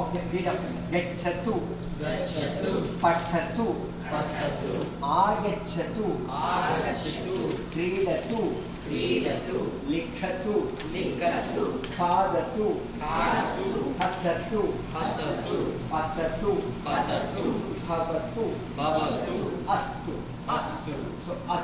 Okay, read after me. Gachatu, गच्छतु patatu, पठतु agachatu, आगच्छतु क्रीडतु, क्रीडतु लिखतु, लिखतु खादतु, खादतु हसतु, हसतु पततु, पततु भवतु, भवतु अस्तु. अस्तु So, अस्तु.